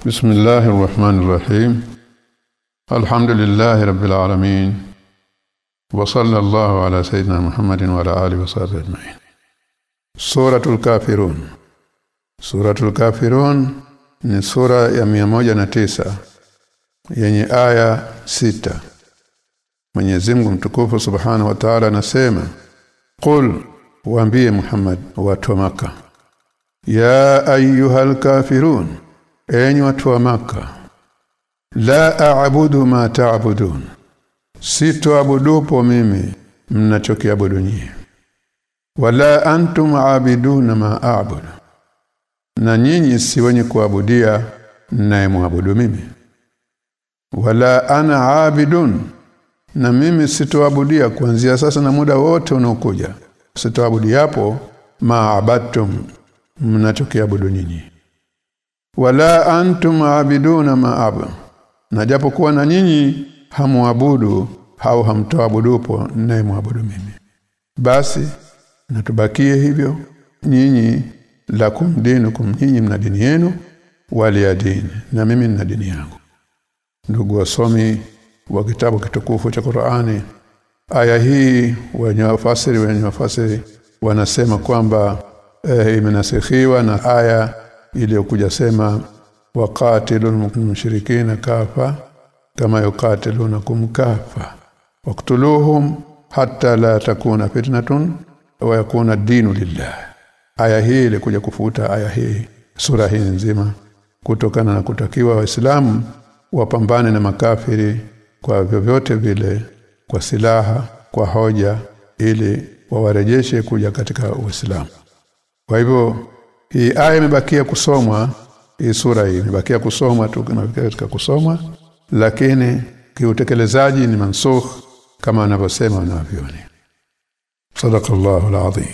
بسم الله الرحمن الرحيم الحمد لله رب العالمين وصلى الله على سيدنا محمد وعلى اله وصحبه اجمعين سوره الكافرون سوره الكافرون ni sura ya na tisa yenye aya sita Mwenyezi Mungu mtukufu Subhanahu wa Ta'ala anasema Qul waambie Muhammad watu wa maka Ya ayyuhal kafirun enyi watu wa maka la a'budu ma ta'budun sitoabudupo mimi mnachokiabudu nyie. Wala antum aabiduna ma a'budu na nyinyi si wenye kuabudia naye muabudu mimi. Wala ana aabidun na mimi sitoabudia kuanzia sasa na muda wote unaokuja. Sitoabudia hapo maabatum mnachokiabudu nyinyi wala antum aabiduna maabu na japokuwa na nyinyi hamuabudu au hamtoabudupo naye muabudu mimi. Basi natubakie hivyo nyinyi la kumdini kumnyinyi mna dini yenu wali ya dini na mimi nina dini yangu. Ndugu wasomi wa kitabu kitukufu cha Qur'ani aya hii wenye wafasiri wenye wafasiri wanasema kwamba e, imenasikhiwa na aya iliyokuja sema waqatilul mushrikina kafa kama yuqatilunakum kafa. Waqtuluhum hatta la takuna fitnatun wa yakuna dinu lillah. Aya hii ilikuja kufuta aya hii sura hii nzima kutokana na kutakiwa waislamu wapambane na makafiri kwa vyovyote vile kwa silaha kwa hoja ili wawarejeshe kuja katika Uislamu. Kwa hivyo hii aya imebakia kusomwa hii sura hii imebakia kusomwa tu katika kusomwa lakini kiutekelezaji ni mansukh kama wanavyosema wanavyoni Sadaqallahu alazim